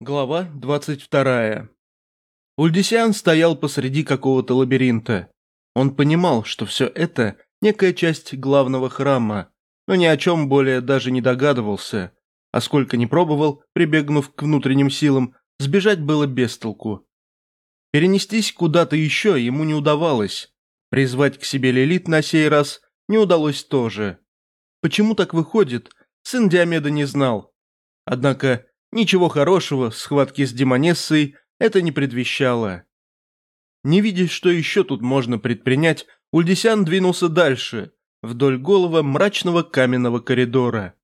Глава 22. Ульдисиан стоял посреди какого-то лабиринта. Он понимал, что все это – некая часть главного храма, но ни о чем более даже не догадывался, а сколько не пробовал, прибегнув к внутренним силам, сбежать было без толку. Перенестись куда-то еще ему не удавалось. Призвать к себе Лилит на сей раз не удалось тоже. Почему так выходит, сын Диомеда не знал. Однако Ничего хорошего в схватке с демонессой это не предвещало. Не видя, что еще тут можно предпринять, Ульдисян двинулся дальше, вдоль голого мрачного каменного коридора.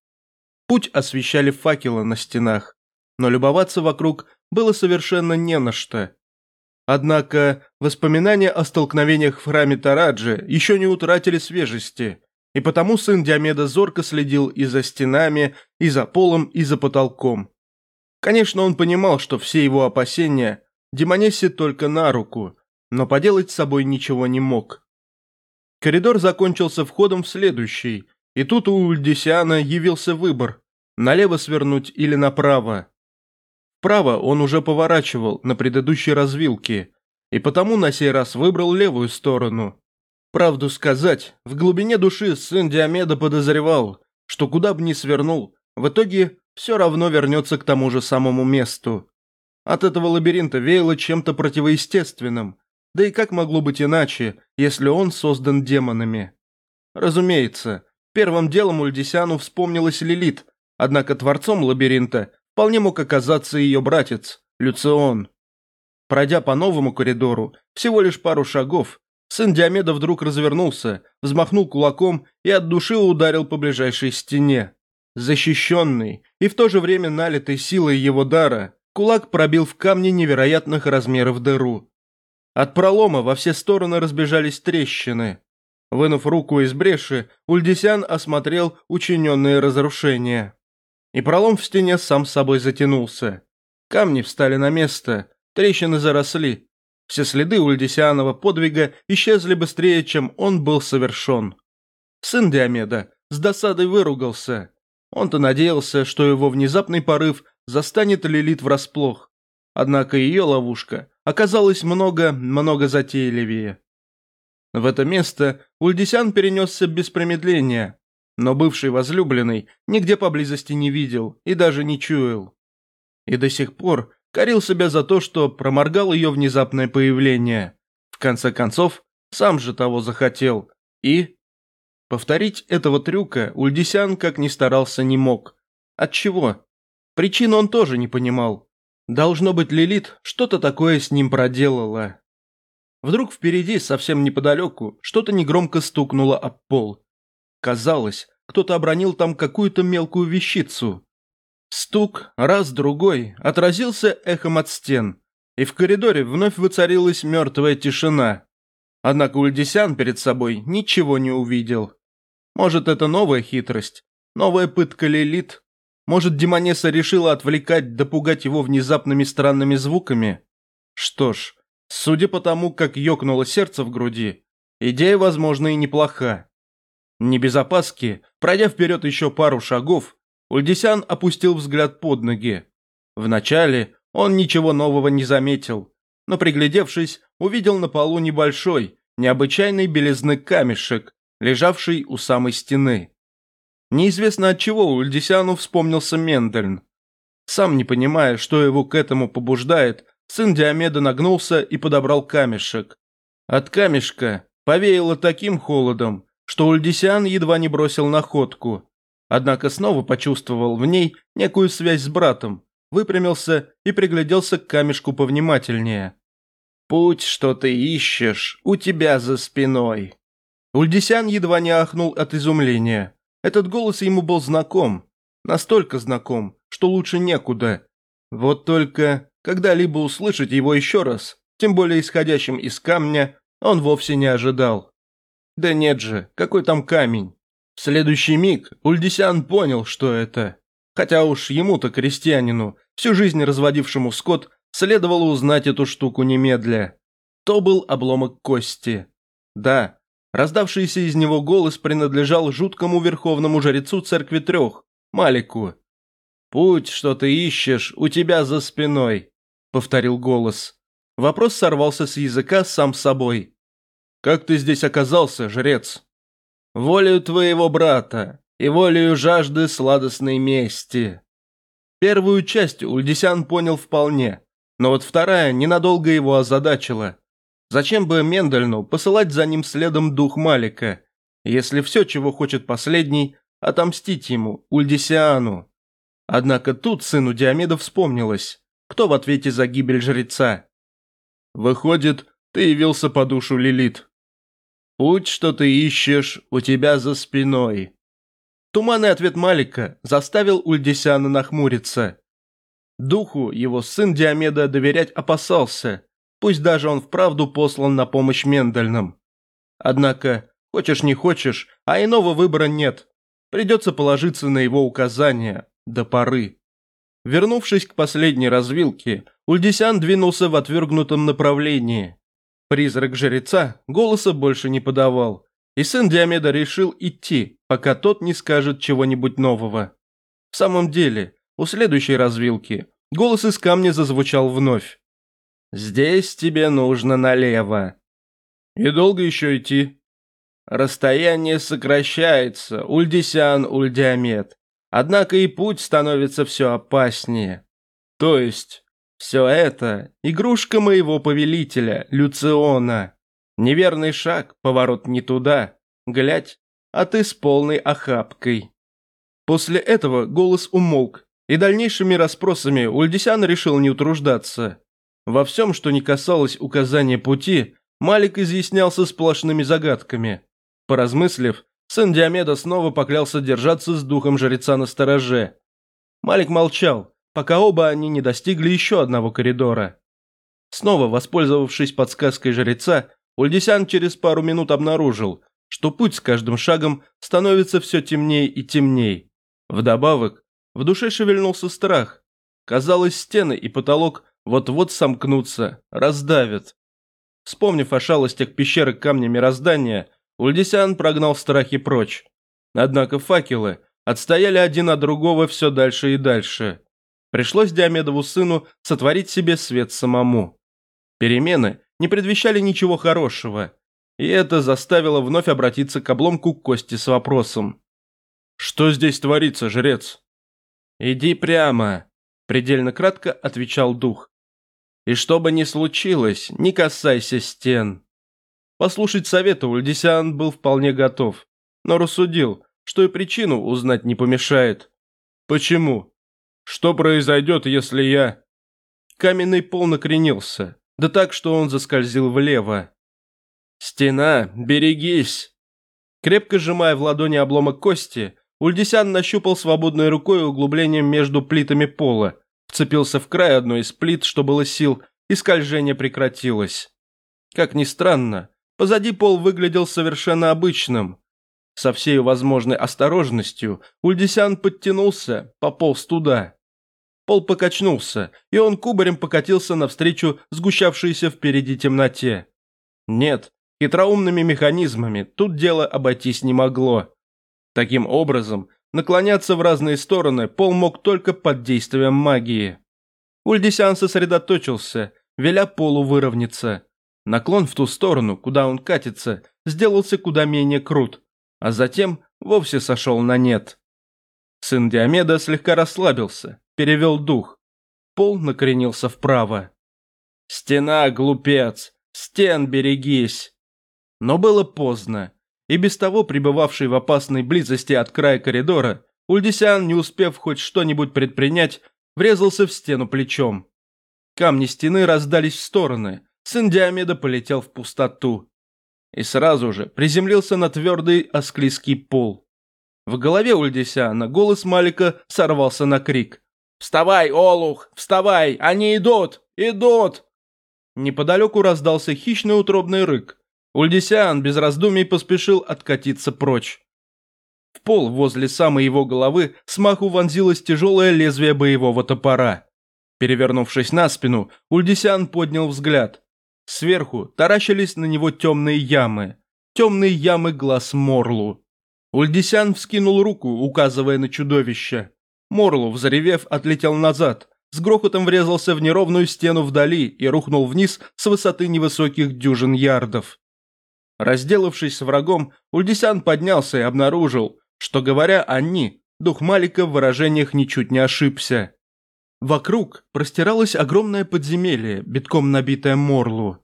Путь освещали факелы на стенах, но любоваться вокруг было совершенно не на что. Однако воспоминания о столкновениях в храме Тараджи еще не утратили свежести, и потому сын Диомеда зорко следил и за стенами, и за полом, и за потолком. Конечно, он понимал, что все его опасения Демонессе только на руку, но поделать с собой ничего не мог. Коридор закончился входом в следующий, и тут у Ульдисиана явился выбор – налево свернуть или направо. Вправо он уже поворачивал на предыдущей развилке, и потому на сей раз выбрал левую сторону. Правду сказать, в глубине души сын Диомеда подозревал, что куда бы ни свернул, в итоге все равно вернется к тому же самому месту. От этого лабиринта веяло чем-то противоестественным, да и как могло быть иначе, если он создан демонами? Разумеется, первым делом Ульдисяну вспомнилась Лилит, однако творцом лабиринта вполне мог оказаться ее братец, Люцион. Пройдя по новому коридору, всего лишь пару шагов, сын Диомеда вдруг развернулся, взмахнул кулаком и от души ударил по ближайшей стене. Защищенный и в то же время налитый силой его дара, кулак пробил в камне невероятных размеров дыру. От пролома во все стороны разбежались трещины. Вынув руку из бреши, Ульдисян осмотрел учиненные разрушения. И пролом в стене сам собой затянулся. Камни встали на место, трещины заросли. Все следы Ульдисианова подвига исчезли быстрее, чем он был совершен. Сын Диомеда с досадой выругался. Он-то надеялся, что его внезапный порыв застанет Лилит врасплох. Однако ее ловушка оказалась много-много затейливее. В это место Ульдисян перенесся без промедления, но бывший возлюбленный нигде поблизости не видел и даже не чуял. И до сих пор корил себя за то, что проморгал ее внезапное появление. В конце концов, сам же того захотел и Повторить этого трюка Ульдисян как ни старался не мог. Отчего? Причину он тоже не понимал. Должно быть, Лилит что-то такое с ним проделала. Вдруг впереди, совсем неподалеку, что-то негромко стукнуло об пол. Казалось, кто-то обронил там какую-то мелкую вещицу. Стук, раз-другой, отразился эхом от стен, и в коридоре вновь воцарилась мертвая тишина. Однако Ульдисян перед собой ничего не увидел. Может, это новая хитрость? Новая пытка Лилит? Может, Демонесса решила отвлекать, допугать его внезапными странными звуками? Что ж, судя по тому, как ёкнуло сердце в груди, идея, возможно, и неплоха. Не без опаски, пройдя вперед еще пару шагов, Ульдисян опустил взгляд под ноги. Вначале он ничего нового не заметил, но приглядевшись, увидел на полу небольшой, необычайной белизны камешек, лежавший у самой стены. Неизвестно от чего Ульдисяну вспомнился Мендельн. Сам не понимая, что его к этому побуждает, сын Диомеда нагнулся и подобрал камешек. От камешка повеяло таким холодом, что Ульдисян едва не бросил находку. Однако снова почувствовал в ней некую связь с братом, выпрямился и пригляделся к камешку повнимательнее. «Путь, что ты ищешь, у тебя за спиной», Ульдисян едва не ахнул от изумления. Этот голос ему был знаком. Настолько знаком, что лучше некуда. Вот только, когда-либо услышать его еще раз, тем более исходящим из камня, он вовсе не ожидал. Да нет же, какой там камень? В следующий миг Ульдисян понял, что это. Хотя уж ему-то, крестьянину, всю жизнь разводившему скот, следовало узнать эту штуку немедля. То был обломок кости. Да, Раздавшийся из него голос принадлежал жуткому верховному жрецу церкви трех, Малику. «Путь, что ты ищешь, у тебя за спиной», — повторил голос. Вопрос сорвался с языка сам собой. «Как ты здесь оказался, жрец?» «Волею твоего брата и волею жажды сладостной мести». Первую часть Ульдисян понял вполне, но вот вторая ненадолго его озадачила. Зачем бы Мендельну посылать за ним следом дух Малика, если все, чего хочет последний, отомстить ему, Ульдисиану? Однако тут сыну Диомеда вспомнилось, кто в ответе за гибель жреца. «Выходит, ты явился по душу Лилит. Путь, что ты ищешь, у тебя за спиной». Туманный ответ Малика заставил Ульдисиана нахмуриться. Духу его сын Диомеда доверять опасался, пусть даже он вправду послан на помощь Мендельным. Однако, хочешь не хочешь, а иного выбора нет. Придется положиться на его указания до поры. Вернувшись к последней развилке, Ульдисян двинулся в отвергнутом направлении. Призрак жреца голоса больше не подавал, и сын Диомеда решил идти, пока тот не скажет чего-нибудь нового. В самом деле, у следующей развилки голос из камня зазвучал вновь. «Здесь тебе нужно налево». «И долго еще идти?» «Расстояние сокращается, Ульдисян, Ульдиамет. Однако и путь становится все опаснее. То есть, все это – игрушка моего повелителя, Люциона. Неверный шаг, поворот не туда. Глядь, а ты с полной охапкой. После этого голос умолк, и дальнейшими расспросами Ульдисян решил не утруждаться. Во всем, что не касалось указания пути, Малик изъяснялся сплошными загадками. Поразмыслив, сын Диомеда снова поклялся держаться с духом жреца на стороже. Малик молчал, пока оба они не достигли еще одного коридора. Снова воспользовавшись подсказкой жреца, Ульдисян через пару минут обнаружил, что путь с каждым шагом становится все темнее и темнее. Вдобавок, в душе шевельнулся страх. Казалось, стены и потолок вот-вот сомкнутся, раздавят. Вспомнив о шалостях пещеры камня мироздания, Ульдисян прогнал страхи прочь. Однако факелы отстояли один от другого все дальше и дальше. Пришлось Диомедову сыну сотворить себе свет самому. Перемены не предвещали ничего хорошего, и это заставило вновь обратиться к обломку кости с вопросом. «Что здесь творится, жрец?» «Иди прямо», – предельно кратко отвечал дух. «И что бы ни случилось, не касайся стен». Послушать совета Ульдисян был вполне готов, но рассудил, что и причину узнать не помешает. «Почему? Что произойдет, если я...» Каменный пол накренился, да так, что он заскользил влево. «Стена, берегись!» Крепко сжимая в ладони обломок кости, Ульдисян нащупал свободной рукой углублением между плитами пола, вцепился в край одной из плит, что было сил, и скольжение прекратилось. Как ни странно, Позади пол выглядел совершенно обычным. Со всей возможной осторожностью Ульдисян подтянулся, пополз туда. Пол покачнулся, и он кубарем покатился навстречу сгущавшейся впереди темноте. Нет, хитроумными механизмами тут дело обойтись не могло. Таким образом, наклоняться в разные стороны пол мог только под действием магии. Ульдисян сосредоточился, веля полу выровняться. Наклон в ту сторону, куда он катится, сделался куда менее крут, а затем вовсе сошел на нет. Сын Диомеда слегка расслабился, перевел дух. Пол накренился вправо. «Стена, глупец! Стен берегись!» Но было поздно, и без того пребывавший в опасной близости от края коридора, Ульдисян, не успев хоть что-нибудь предпринять, врезался в стену плечом. Камни стены раздались в стороны, сын Диомеда полетел в пустоту. И сразу же приземлился на твердый осклизкий пол. В голове Ульдисяна голос Малика сорвался на крик. «Вставай, Олух! Вставай! Они идут! Идут!» Неподалеку раздался хищный утробный рык. Ульдисян без раздумий поспешил откатиться прочь. В пол возле самой его головы смаху вонзилось тяжелое лезвие боевого топора. Перевернувшись на спину, Ульдисян поднял взгляд. Сверху таращились на него темные ямы. Темные ямы глаз Морлу. Ульдисян вскинул руку, указывая на чудовище. Морлу, взревев, отлетел назад, с грохотом врезался в неровную стену вдали и рухнул вниз с высоты невысоких дюжин ярдов. Разделавшись с врагом, Ульдисян поднялся и обнаружил, что, говоря «они», дух Малика в выражениях ничуть не ошибся. Вокруг простиралось огромное подземелье, битком набитое Морлу.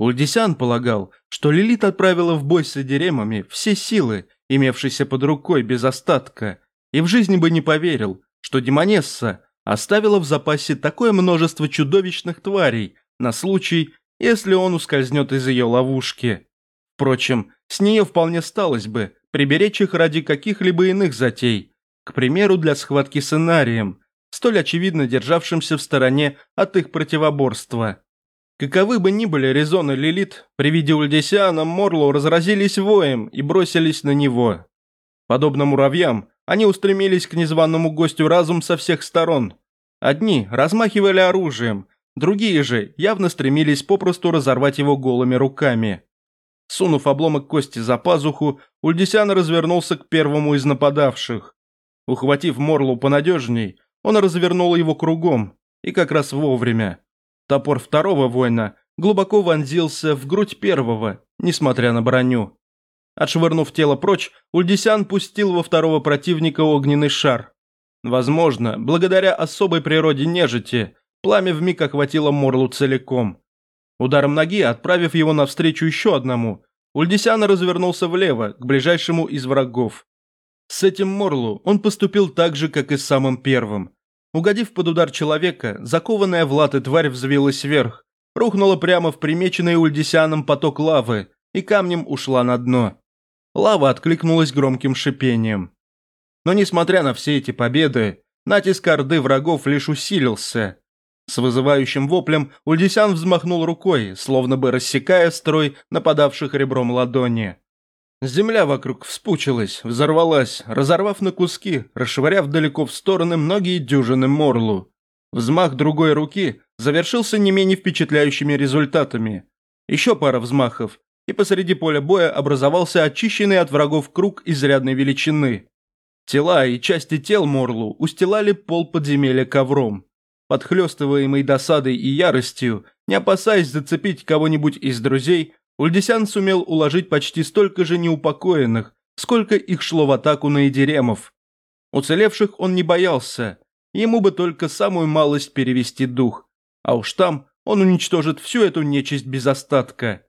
Ульдисян полагал, что Лилит отправила в бой с Эдеремами все силы, имевшиеся под рукой без остатка, и в жизни бы не поверил, что Демонесса оставила в запасе такое множество чудовищных тварей на случай, если он ускользнет из ее ловушки. Впрочем, с нее вполне сталось бы приберечь их ради каких-либо иных затей, к примеру, для схватки с Инарием, столь очевидно державшимся в стороне от их противоборства. Каковы бы ни были резоны Лилит, при виде Ульдесиана Морлоу разразились воем и бросились на него. Подобно муравьям, они устремились к незваному гостю разум со всех сторон. Одни размахивали оружием, другие же явно стремились попросту разорвать его голыми руками. Сунув обломок кости за пазуху, Ульдисян развернулся к первому из нападавших. Ухватив Морлу понадежней, он развернул его кругом, и как раз вовремя. Топор второго воина глубоко вонзился в грудь первого, несмотря на броню. Отшвырнув тело прочь, Ульдисян пустил во второго противника огненный шар. Возможно, благодаря особой природе нежити, пламя вмиг охватило Морлу целиком. Ударом ноги, отправив его навстречу еще одному, Ульдисян развернулся влево, к ближайшему из врагов. С этим Морлу он поступил так же, как и с самым первым. Угодив под удар человека, закованная в латы тварь взвилась вверх, рухнула прямо в примеченный Ульдисяном поток лавы и камнем ушла на дно. Лава откликнулась громким шипением. Но несмотря на все эти победы, натиск орды врагов лишь усилился. С вызывающим воплем Ульдисян взмахнул рукой, словно бы рассекая строй нападавших ребром ладони. Земля вокруг вспучилась, взорвалась, разорвав на куски, расшвыряв далеко в стороны многие дюжины морлу. Взмах другой руки завершился не менее впечатляющими результатами. Еще пара взмахов, и посреди поля боя образовался очищенный от врагов круг изрядной величины. Тела и части тел Морлу устилали пол подземелья ковром. Подхлестываемый досадой и яростью, не опасаясь зацепить кого-нибудь из друзей, Ульдисян сумел уложить почти столько же неупокоенных, сколько их шло в атаку на Эдеремов. Уцелевших он не боялся, ему бы только самую малость перевести дух, а уж там он уничтожит всю эту нечисть без остатка.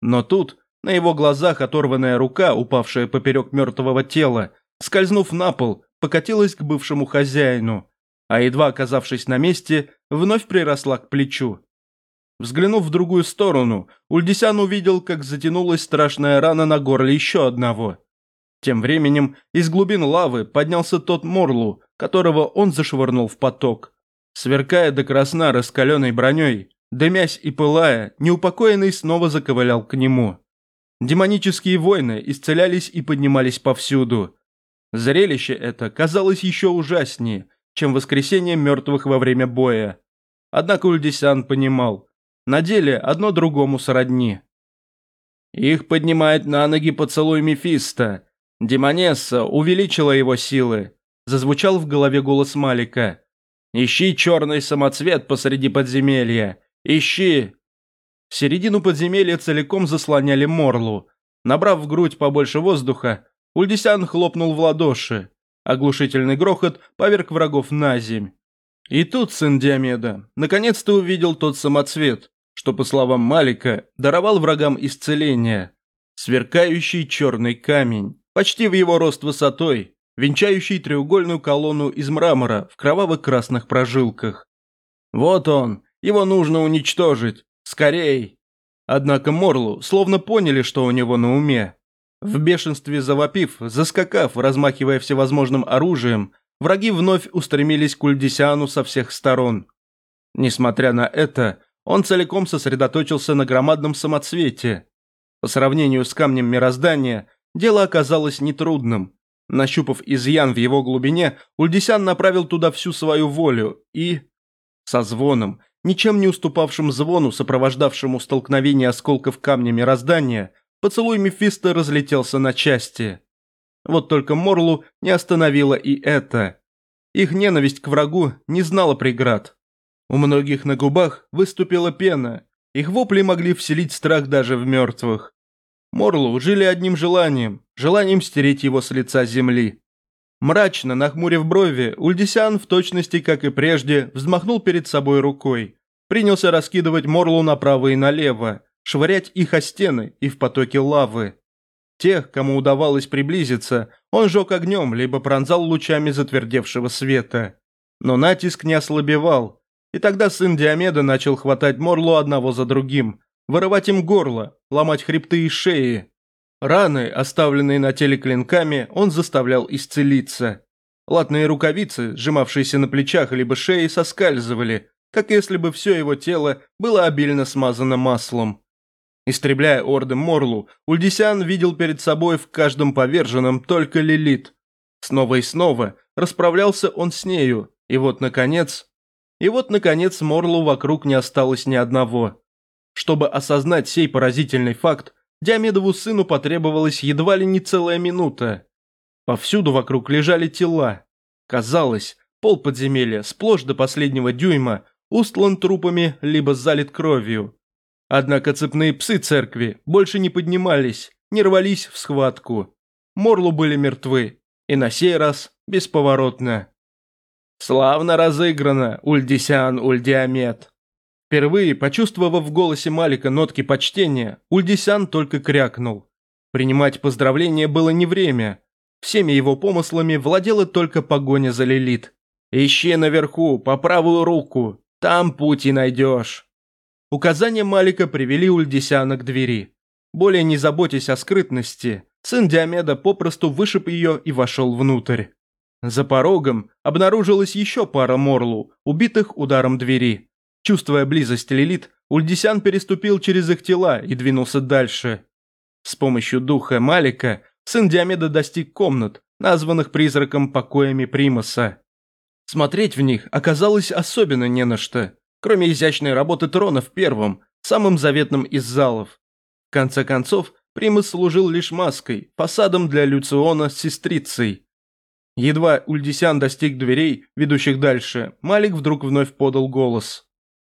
Но тут, на его глазах оторванная рука, упавшая поперек мертвого тела, скользнув на пол, покатилась к бывшему хозяину, а едва оказавшись на месте, вновь приросла к плечу. Взглянув в другую сторону, Ульдисян увидел, как затянулась страшная рана на горле еще одного. Тем временем из глубин лавы поднялся тот Морлу, которого он зашвырнул в поток. Сверкая до красна раскаленной броней, дымясь и пылая, неупокоенный снова заковылял к нему. Демонические войны исцелялись и поднимались повсюду. Зрелище это казалось еще ужаснее, чем воскресение мертвых во время боя. Однако Ульдисян понимал, на деле одно другому сродни. Их поднимает на ноги поцелуй Мефисто. Демонесса увеличила его силы. Зазвучал в голове голос Малика. «Ищи черный самоцвет посреди подземелья. Ищи!» Середину подземелья целиком заслоняли Морлу. Набрав в грудь побольше воздуха, Ульдисян хлопнул в ладоши. Оглушительный грохот поверг врагов на земь. И тут сын Диомеда наконец-то увидел тот самоцвет, что, по словам Малика, даровал врагам исцеление. Сверкающий черный камень, почти в его рост высотой, венчающий треугольную колонну из мрамора в кроваво-красных прожилках. Вот он, его нужно уничтожить, скорей. Однако Морлу словно поняли, что у него на уме. В бешенстве завопив, заскакав, размахивая всевозможным оружием, враги вновь устремились к Ульдисиану со всех сторон. Несмотря на это, он целиком сосредоточился на громадном самоцвете. По сравнению с камнем мироздания, дело оказалось нетрудным. Нащупав изъян в его глубине, Ульдисян направил туда всю свою волю и... Со звоном, ничем не уступавшим звону, сопровождавшему столкновение осколков камня мироздания, поцелуй Мефисто разлетелся на части. Вот только Морлу не остановило и это. Их ненависть к врагу не знала преград. У многих на губах выступила пена, их вопли могли вселить страх даже в мертвых. Морлу жили одним желанием, желанием стереть его с лица земли. Мрачно, нахмурив брови, Ульдисян в точности, как и прежде, взмахнул перед собой рукой. Принялся раскидывать Морлу направо и налево, швырять их о стены и в потоке лавы. Тех, кому удавалось приблизиться, он жег огнем, либо пронзал лучами затвердевшего света. Но натиск не ослабевал, и тогда сын Диомеда начал хватать Морлу одного за другим, вырывать им горло, ломать хребты и шеи. Раны, оставленные на теле клинками, он заставлял исцелиться. Латные рукавицы, сжимавшиеся на плечах либо шее, соскальзывали, как если бы все его тело было обильно смазано маслом. Истребляя орды Морлу, Ульдисян видел перед собой в каждом поверженном только Лилит. Снова и снова расправлялся он с нею, и вот, наконец... И вот, наконец, Морлу вокруг не осталось ни одного. Чтобы осознать сей поразительный факт, Диамедову сыну потребовалась едва ли не целая минута. Повсюду вокруг лежали тела. Казалось, пол подземелья, сплошь до последнего дюйма, устлан трупами либо залит кровью. Однако цепные псы церкви больше не поднимались, не рвались в схватку. Морлу были мертвы, и на сей раз бесповоротно. «Славно разыграно, Ульдисян Ульдиамет!» Впервые, почувствовав в голосе Малика нотки почтения, Ульдисян только крякнул. Принимать поздравления было не время. Всеми его помыслами владела только погоня за Лилит. «Ищи наверху, по правую руку, там путь и найдешь». Указания Малика привели Ульдисяна к двери. Более не заботясь о скрытности, сын Диомеда попросту вышиб ее и вошел внутрь. За порогом обнаружилась еще пара Морлу, убитых ударом двери. Чувствуя близость Лилит, Ульдисян переступил через их тела и двинулся дальше. С помощью духа Малика сын Диомеда достиг комнат, названных призраком покоями Примаса. Смотреть в них оказалось особенно не на что, кроме изящной работы трона в первом, самым заветным из залов. В конце концов, Примас служил лишь маской, фасадом для Люциона с сестрицей. Едва Ульдисян достиг дверей, ведущих дальше, Малик вдруг вновь подал голос.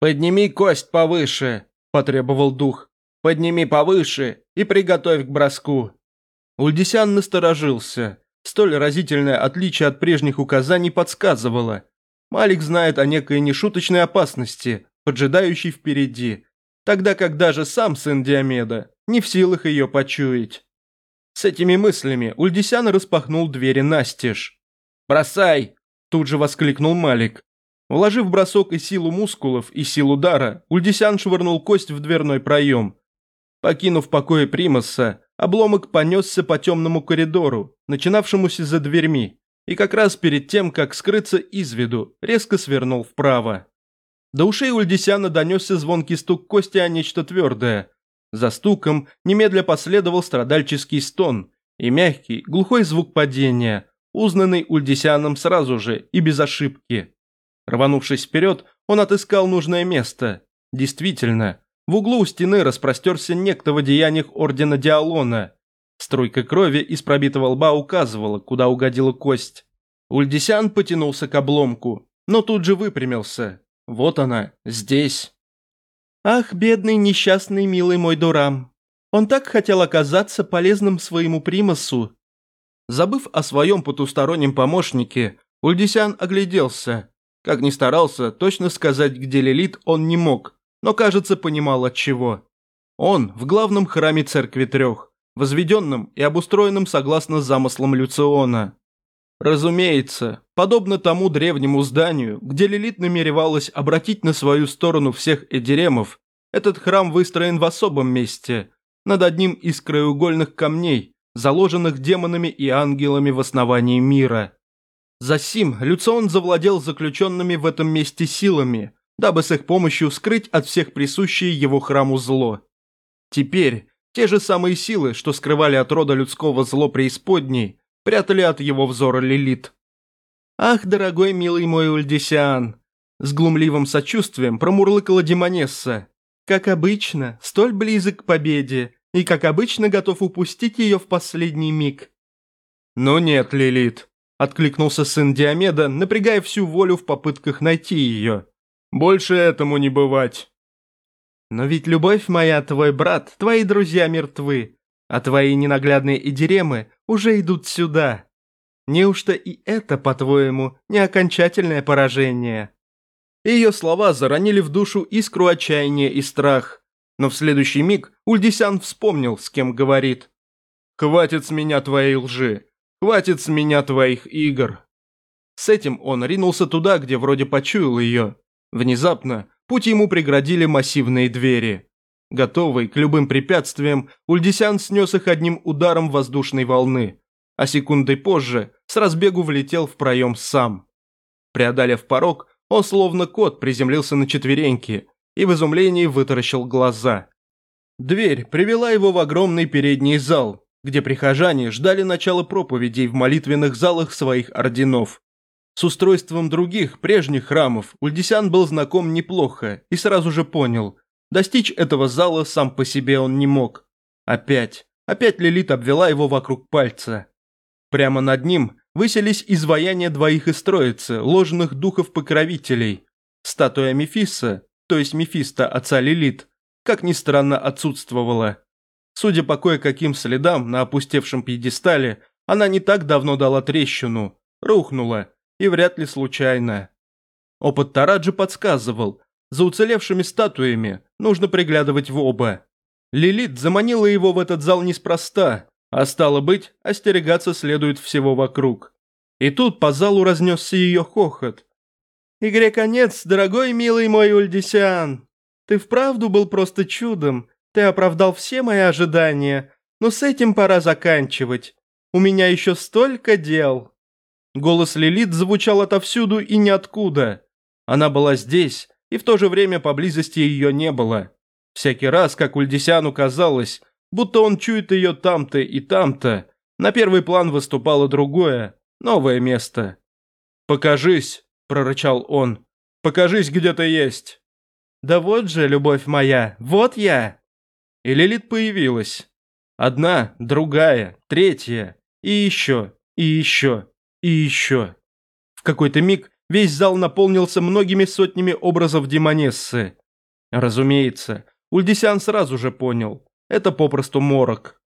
«Подними кость повыше», – потребовал дух. «Подними повыше и приготовь к броску». Ульдисян насторожился. Столь разительное отличие от прежних указаний подсказывало. Малик знает о некой нешуточной опасности, поджидающей впереди, тогда как даже сам сын Диомеда не в силах ее почуять. С этими мыслями Ульдисян распахнул двери настежь. «Бросай!» – тут же воскликнул Малик. Вложив бросок и силу мускулов, и силу удара, Ульдисян швырнул кость в дверной проем. Покинув покои Примаса, обломок понесся по темному коридору, начинавшемуся за дверьми, и как раз перед тем, как скрыться из виду, резко свернул вправо. До ушей Ульдисяна донесся звонкий стук кости о нечто твердое. За стуком немедля последовал страдальческий стон и мягкий, глухой звук падения, узнанный Ульдисяном сразу же и без ошибки. Рванувшись вперед, он отыскал нужное место. Действительно, в углу у стены распростерся некто в одеяниях Ордена Диалона. Струйка крови из пробитого лба указывала, куда угодила кость. Ульдисян потянулся к обломку, но тут же выпрямился. Вот она, здесь. «Ах, бедный несчастный милый мой Дурам! Он так хотел оказаться полезным своему примасу!» Забыв о своем потустороннем помощнике, Ульдисян огляделся. Как ни старался, точно сказать, где Лилит, он не мог, но, кажется, понимал от чего. Он в главном храме церкви трех, возведенном и обустроенном согласно замыслам Люциона. Разумеется, подобно тому древнему зданию, где Лилит намеревалась обратить на свою сторону всех эдеремов, этот храм выстроен в особом месте, над одним из краеугольных камней, заложенных демонами и ангелами в основании мира. Засим Люцион завладел заключенными в этом месте силами, дабы с их помощью скрыть от всех присущее его храму зло. Теперь те же самые силы, что скрывали от рода людского зло преисподней, прятали от его взора Лилит. «Ах, дорогой милый мой Ульдисиан!» С глумливым сочувствием промурлыкала Демонесса. «Как обычно, столь близок к победе, и как обычно готов упустить ее в последний миг». «Ну нет, Лилит», откликнулся сын Диомеда, напрягая всю волю в попытках найти ее. «Больше этому не бывать». «Но ведь любовь моя, твой брат, твои друзья мертвы, а твои ненаглядные идеремы уже идут сюда. Неужто и это, по-твоему, не окончательное поражение?» Ее слова заронили в душу искру отчаяния и страх. Но в следующий миг Ульдисян вспомнил, с кем говорит. «Хватит с меня твоей лжи! Хватит с меня твоих игр!» С этим он ринулся туда, где вроде почуял ее. Внезапно путь ему преградили массивные двери. Готовый к любым препятствиям, Ульдисян снес их одним ударом воздушной волны, а секундой позже с разбегу влетел в проем сам. Преодолев порог, он словно кот приземлился на четвереньки и в изумлении вытаращил глаза. Дверь привела его в огромный передний зал, где прихожане ждали начала проповедей в молитвенных залах своих орденов. С устройством других, прежних храмов Ульдисян был знаком неплохо и сразу же понял, достичь этого зала сам по себе он не мог. Опять, опять Лилит обвела его вокруг пальца. Прямо над ним выселись изваяния двоих из троицы, ложных духов-покровителей. Статуя Мефиса, то есть Мефиста отца Лилит, как ни странно отсутствовала. Судя по кое-каким следам на опустевшем пьедестале, она не так давно дала трещину, рухнула, и вряд ли случайно. Опыт Тараджи подсказывал, за уцелевшими статуями нужно приглядывать в оба. Лилит заманила его в этот зал неспроста, а стало быть, остерегаться следует всего вокруг. И тут по залу разнесся ее хохот. «Игре конец, дорогой милый мой Ульдисиан. Ты вправду был просто чудом. Ты оправдал все мои ожидания. Но с этим пора заканчивать. У меня еще столько дел». Голос Лилит звучал отовсюду и ниоткуда. Она была здесь, и в то же время поблизости ее не было. Всякий раз, как Ульдисиану казалось, будто он чует ее там-то и там-то. На первый план выступало другое, новое место. «Покажись», – прорычал он. «Покажись, где ты есть». «Да вот же, любовь моя, вот я!» И Лилит появилась. Одна, другая, третья, и еще, и еще, и еще. В какой-то миг весь зал наполнился многими сотнями образов демонессы. Разумеется, Ульдисян сразу же понял. Это попросту морок.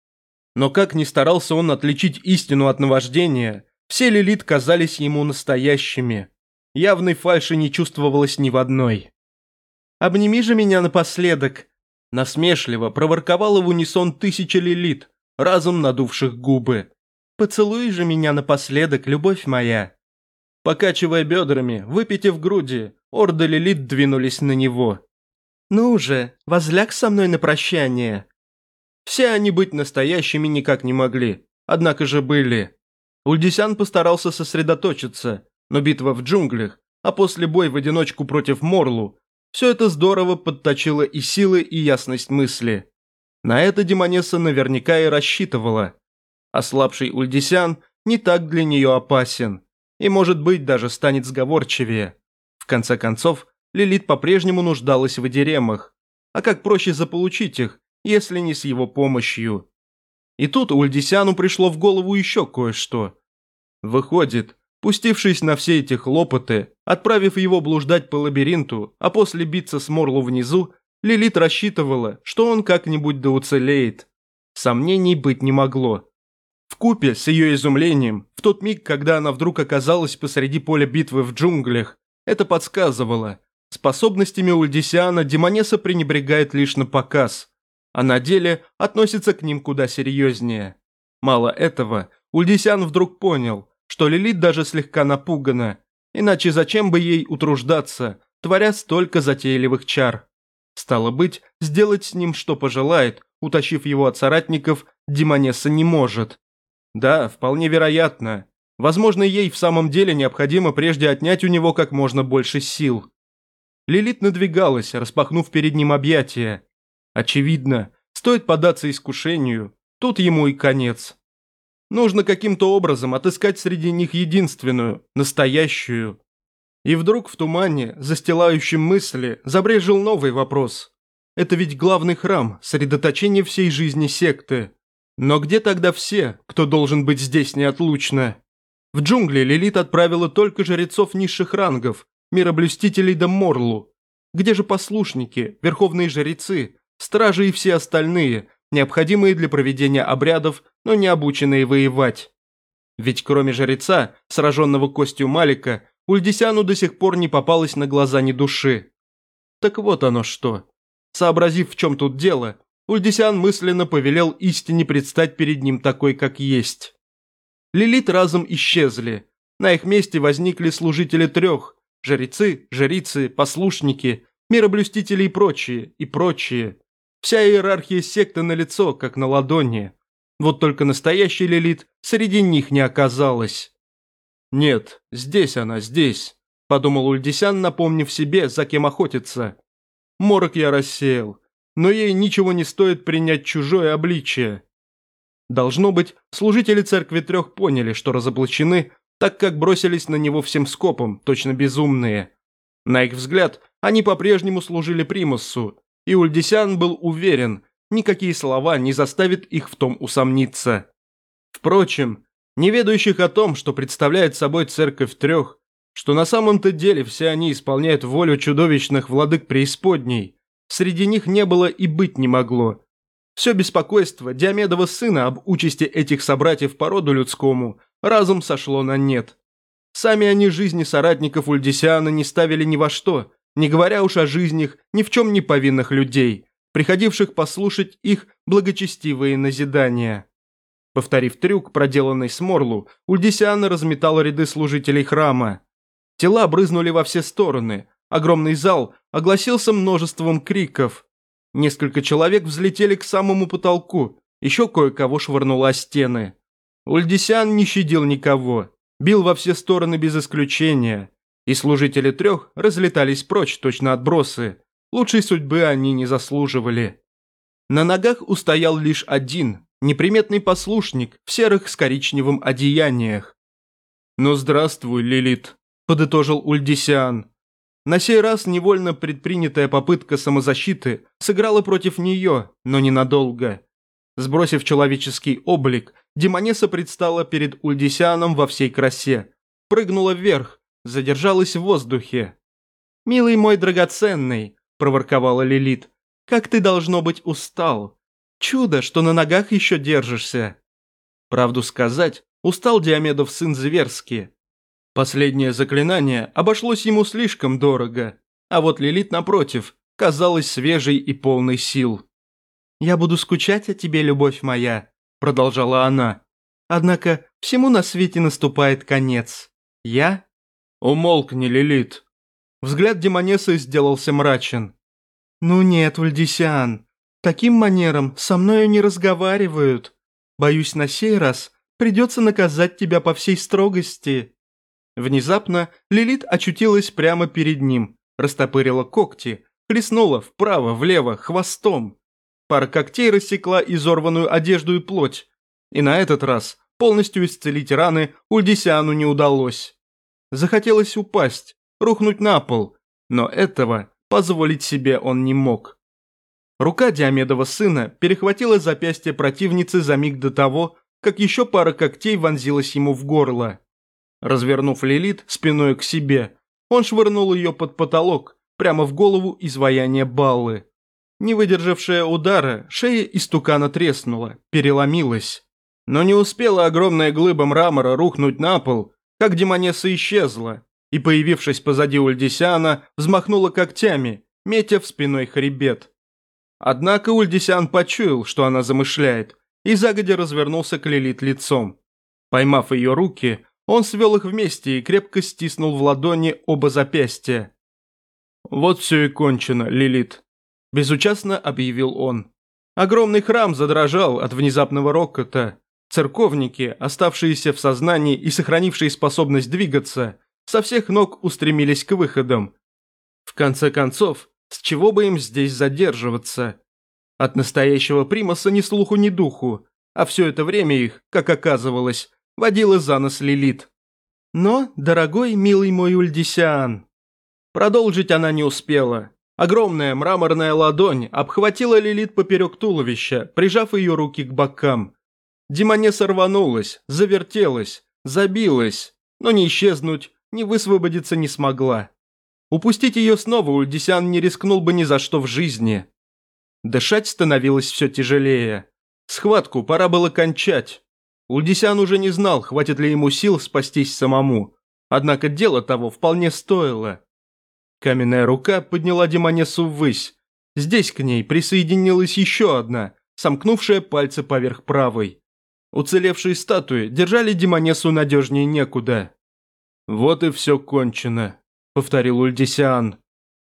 Но как ни старался он отличить истину от наваждения, все лилит казались ему настоящими. Явной фальши не чувствовалось ни в одной. «Обними же меня напоследок!» Насмешливо проворковала в унисон тысяча лилит, разом надувших губы. «Поцелуй же меня напоследок, любовь моя!» Покачивая бедрами, выпитив груди, орды лилит двинулись на него. «Ну же, возляг со мной на прощание!» Все они быть настоящими никак не могли, однако же были. Ульдисян постарался сосредоточиться, но битва в джунглях, а после бой в одиночку против Морлу, все это здорово подточило и силы, и ясность мысли. На это Демонесса наверняка и рассчитывала. Ослабший Ульдисян не так для нее опасен, и, может быть, даже станет сговорчивее. В конце концов, Лилит по-прежнему нуждалась в эдеремах, а как проще заполучить их, если не с его помощью. И тут Ульдисяну пришло в голову еще кое-что. Выходит, пустившись на все эти хлопоты, отправив его блуждать по лабиринту, а после биться с Морлу внизу, Лилит рассчитывала, что он как-нибудь да уцелеет. Сомнений быть не могло. В купе с ее изумлением, в тот миг, когда она вдруг оказалась посреди поля битвы в джунглях, это подсказывало. Способностями Ульдисиана Демонеса пренебрегает лишь на показ а на деле относится к ним куда серьезнее. Мало этого, Ульдисян вдруг понял, что Лилит даже слегка напугана, иначе зачем бы ей утруждаться, творя столько затейливых чар. Стало быть, сделать с ним что пожелает, утащив его от соратников, Демонесса не может. Да, вполне вероятно. Возможно, ей в самом деле необходимо прежде отнять у него как можно больше сил. Лилит надвигалась, распахнув перед ним объятия, Очевидно, стоит податься искушению, тут ему и конец. Нужно каким-то образом отыскать среди них единственную, настоящую. И вдруг в тумане, застилающем мысли, забрежил новый вопрос. Это ведь главный храм, средоточение всей жизни секты. Но где тогда все, кто должен быть здесь неотлучно? В джунгли Лилит отправила только жрецов низших рангов, мироблюстителей да Морлу. Где же послушники, верховные жрецы, стражи и все остальные, необходимые для проведения обрядов, но не обученные воевать? Ведь кроме жреца, сраженного костью Малика, Ульдисяну до сих пор не попалось на глаза ни души. Так вот оно что. Сообразив, в чем тут дело, Ульдисян мысленно повелел истине предстать перед ним такой, как есть. Лилит разом исчезли. На их месте возникли служители трех – жрецы, жрицы, послушники, мироблюстители и прочие, и прочие. Вся иерархия секты на лицо, как на ладони. Вот только настоящий Лилит среди них не оказалось. «Нет, здесь она, здесь», – подумал Ульдисян, напомнив себе, за кем охотиться. Морок я рассеял, но ей ничего не стоит принять чужое обличие. Должно быть, служители церкви трех поняли, что разоблачены, так как бросились на него всем скопом, точно безумные. На их взгляд, они по-прежнему служили Примуссу, и Ульдисян был уверен, никакие слова не заставят их в том усомниться. Впрочем, неведающих о том, что представляет собой церковь трех, что на самом-то деле все они исполняют волю чудовищных владык преисподней, среди них не было и быть не могло. Все беспокойство Диамедова сына об участи этих собратьев по роду людскому разум сошло на нет. Сами они жизни соратников Ульдисиана не ставили ни во что, не говоря уж о жизнях ни в чем не повинных людей, приходивших послушать их благочестивые назидания. Повторив трюк, проделанный с Морлу, Ульдисиан разметал ряды служителей храма. Тела брызнули во все стороны, огромный зал огласился множеством криков. Несколько человек взлетели к самому потолку, еще кое-кого швырнуло о стены. Ульдисян не щадил никого, бил во все стороны без исключения, и служители трех разлетались прочь, точно отбросы. Лучшей судьбы они не заслуживали. На ногах устоял лишь один, неприметный послушник в серых с коричневым одеяниях. «Ну здравствуй, Лилит», – подытожил Ульдисиан. На сей раз невольно предпринятая попытка самозащиты сыграла против нее, но ненадолго. Сбросив человеческий облик, Демонеса предстала перед Ульдисианом во всей красе. Прыгнула вверх, задержалась в воздухе. «Милый мой драгоценный», – проворковала Лилит, – «как ты, должно быть, устал. Чудо, что на ногах еще держишься». Правду сказать, устал Диамедов сын зверски. Последнее заклинание обошлось ему слишком дорого, а вот Лилит, напротив, казалась свежей и полной сил. «Я буду скучать о тебе, любовь моя», – продолжала она. «Однако всему на свете наступает конец. Я...» «Умолкни, Лилит». Взгляд Демонесы сделался мрачен. «Ну нет, Ульдисиан, таким манером со мною не разговаривают. Боюсь, на сей раз придется наказать тебя по всей строгости». Внезапно Лилит очутилась прямо перед ним, растопырила когти, хлестнула вправо, влево, хвостом. Пара когтей рассекла изорванную одежду и плоть. И на этот раз полностью исцелить раны Ульдисиану не удалось. Захотелось упасть, рухнуть на пол, но этого позволить себе он не мог. Рука Диамедова сына перехватила запястье противницы за миг до того, как еще пара когтей вонзилась ему в горло. Развернув Лилит спиной к себе, он швырнул ее под потолок, прямо в голову изваяния Баллы. Не выдержавшая удара, шея истукана треснула, переломилась. Но не успела огромная глыба мрамора рухнуть на пол, как демонесса исчезла, и, появившись позади Ульдисяна, взмахнула когтями, метя в спиной хребет. Однако Ульдисян почуял, что она замышляет, и загодя развернулся к Лилит лицом. Поймав ее руки, он свел их вместе и крепко стиснул в ладони оба запястья. «Вот все и кончено, Лилит», – безучастно объявил он. Огромный храм задрожал от внезапного рокота. Церковники, оставшиеся в сознании и сохранившие способность двигаться, со всех ног устремились к выходам. В конце концов, с чего бы им здесь задерживаться? От настоящего примаса ни слуху, ни духу, а все это время их, как оказывалось, водила за нос Лилит. Но, дорогой, милый мой Ульдисиан, продолжить она не успела. Огромная мраморная ладонь обхватила Лилит поперек туловища, прижав ее руки к бокам. Демонесса рванулась, завертелась, забилась, но не исчезнуть, ни высвободиться не смогла. Упустить ее снова Ульдисян не рискнул бы ни за что в жизни. Дышать становилось все тяжелее. Схватку пора было кончать. Ульдисян уже не знал, хватит ли ему сил спастись самому. Однако дело того вполне стоило. Каменная рука подняла Демонессу ввысь. Здесь к ней присоединилась еще одна, сомкнувшая пальцы поверх правой. Уцелевшие статуи держали Демонессу надежнее некуда. «Вот и все кончено», — повторил Ульдисиан.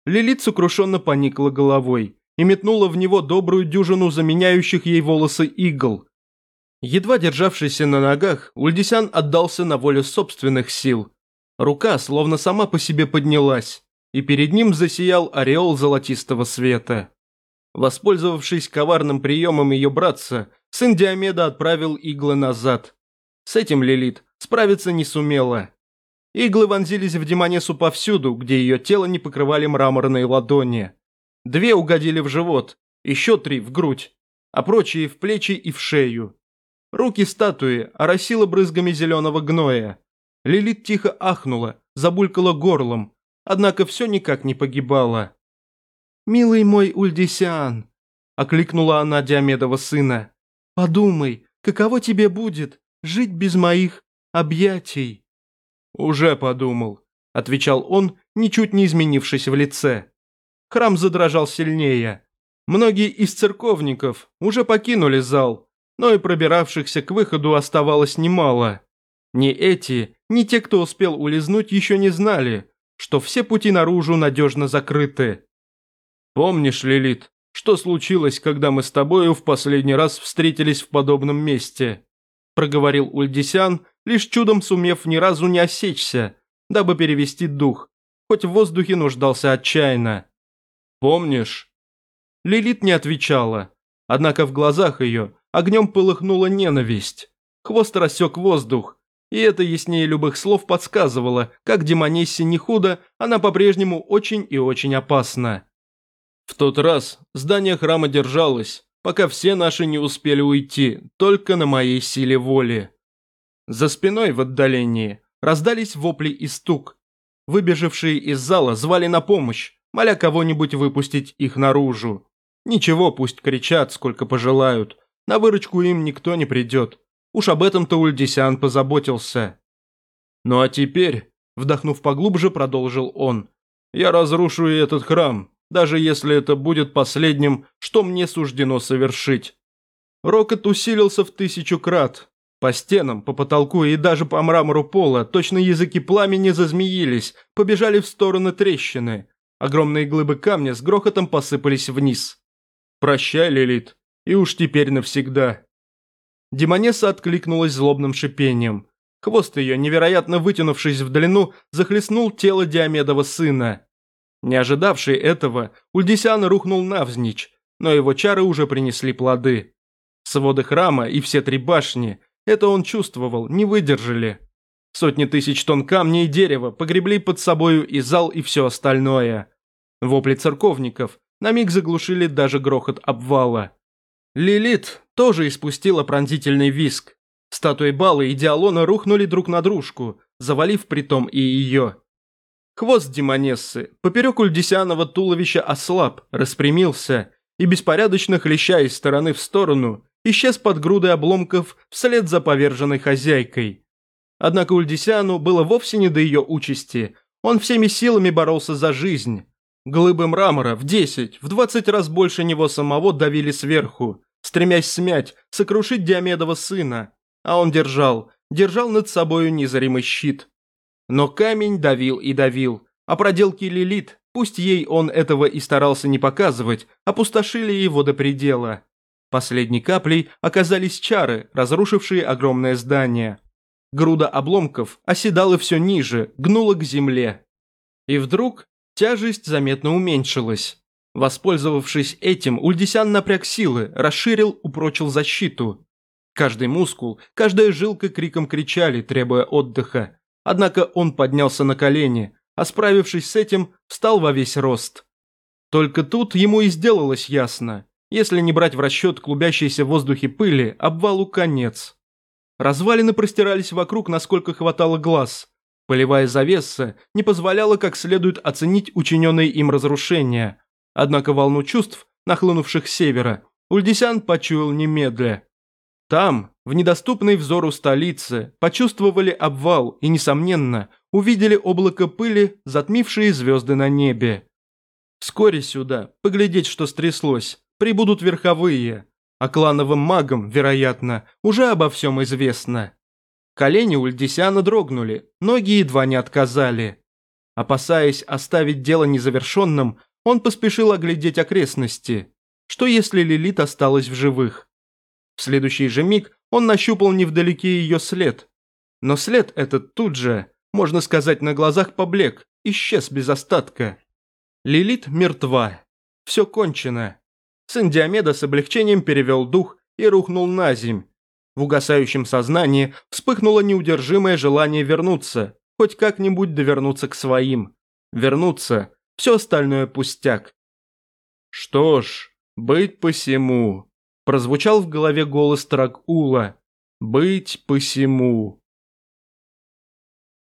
Лилит сокрушенно поникла головой и метнула в него добрую дюжину заменяющих ей волосы игл. Едва державшийся на ногах, Ульдисян отдался на волю собственных сил. Рука словно сама по себе поднялась, и перед ним засиял ореол золотистого света. Воспользовавшись коварным приемом ее братца, сын Диомеда отправил иглы назад. С этим Лилит справиться не сумела. Иглы вонзились в Демонесу повсюду, где ее тело не покрывали мраморные ладони. Две угодили в живот, еще три в грудь, а прочие в плечи и в шею. Руки статуи оросило брызгами зеленого гноя. Лилит тихо ахнула, забулькала горлом, однако все никак не погибала. «Милый мой Ульдисиан», – окликнула она Диамедова сына, – «подумай, каково тебе будет жить без моих объятий?» «Уже подумал», – отвечал он, ничуть не изменившись в лице. Храм задрожал сильнее. Многие из церковников уже покинули зал, но и пробиравшихся к выходу оставалось немало. Ни эти, ни те, кто успел улизнуть, еще не знали, что все пути наружу надежно закрыты. «Помнишь, Лилит, что случилось, когда мы с тобою в последний раз встретились в подобном месте?» проговорил Ульдисян, лишь чудом сумев ни разу не осечься, дабы перевести дух, хоть в воздухе нуждался отчаянно. «Помнишь?» Лилит не отвечала, однако в глазах ее огнем полыхнула ненависть. Хвост рассек воздух, и это яснее любых слов подсказывало, как Демонессе не худо, она по-прежнему очень и очень опасна. В тот раз здание храма держалось, пока все наши не успели уйти, только на моей силе воли. За спиной в отдалении раздались вопли и стук. Выбежавшие из зала звали на помощь, моля кого-нибудь выпустить их наружу. Ничего, пусть кричат, сколько пожелают. На выручку им никто не придет. Уж об этом-то Ульдисян позаботился. Ну а теперь, вдохнув поглубже, продолжил он. Я разрушу и этот храм, даже если это будет последним, что мне суждено совершить. Рокот усилился в тысячу крат. По стенам, по потолку и даже по мрамору пола точно языки пламени зазмеились, побежали в стороны трещины. Огромные глыбы камня с грохотом посыпались вниз. «Прощай, Лилит, и уж теперь навсегда». Демонесса откликнулась злобным шипением. Хвост ее, невероятно вытянувшись в длину, захлестнул тело Диомедова сына. Не ожидавший этого, Ульдисян рухнул навзничь, но его чары уже принесли плоды. Своды храма и все три башни, это он чувствовал, не выдержали. Сотни тысяч тонн камня и дерева погребли под собою и зал, и все остальное. Вопли церковников на миг заглушили даже грохот обвала. Лилит тоже испустила пронзительный виск. Статуи Бала и Диалона рухнули друг на дружку, завалив притом и ее. Хвост Демонессы поперек ульдисянова туловища ослаб, распрямился и, беспорядочно хлеща из стороны в сторону, исчез под грудой обломков вслед за поверженной хозяйкой. Однако Ульдисяну было вовсе не до ее участи, он всеми силами боролся за жизнь. Глыбы мрамора в 10, в 20 раз больше него самого давили сверху, стремясь смять, сокрушить Диомедова сына, а он держал, держал над собою незримый щит – но камень давил и давил, а проделки Лилит, пусть ей он этого и старался не показывать, опустошили его до предела. Последней каплей оказались чары, разрушившие огромное здание. Груда обломков оседала все ниже, гнула к земле. И вдруг тяжесть заметно уменьшилась. Воспользовавшись этим, Ульдисян напряг силы, расширил, упрочил защиту. Каждый мускул, каждая жилка криком кричали, требуя отдыха. Однако он поднялся на колени, а справившись с этим, встал во весь рост. Только тут ему и сделалось ясно, если не брать в расчет клубящейся в воздухе пыли, обвалу конец. Развалины простирались вокруг, насколько хватало глаз. Полевая завеса не позволяла как следует оценить учиненные им разрушения. Однако волну чувств, нахлынувших с севера, Ульдисян почуял немедля. Там, в недоступной взору столице, почувствовали обвал и, несомненно, увидели облако пыли, затмившие звезды на небе. Вскоре сюда, поглядеть, что стряслось, прибудут верховые, а клановым магам, вероятно, уже обо всем известно. Колени Ульдисяна дрогнули, ноги едва не отказали. Опасаясь оставить дело незавершенным, он поспешил оглядеть окрестности. Что если Лилит осталась в живых? В следующий же миг он нащупал невдалеке ее след. Но след этот тут же, можно сказать, на глазах поблек, исчез без остатка. Лилит мертва. Все кончено. Сын Диомеда с облегчением перевел дух и рухнул на земь. В угасающем сознании вспыхнуло неудержимое желание вернуться, хоть как-нибудь довернуться к своим. Вернуться, все остальное пустяк. Что ж, «Быть посему», – прозвучал в голове голос Тракула. «Быть посему».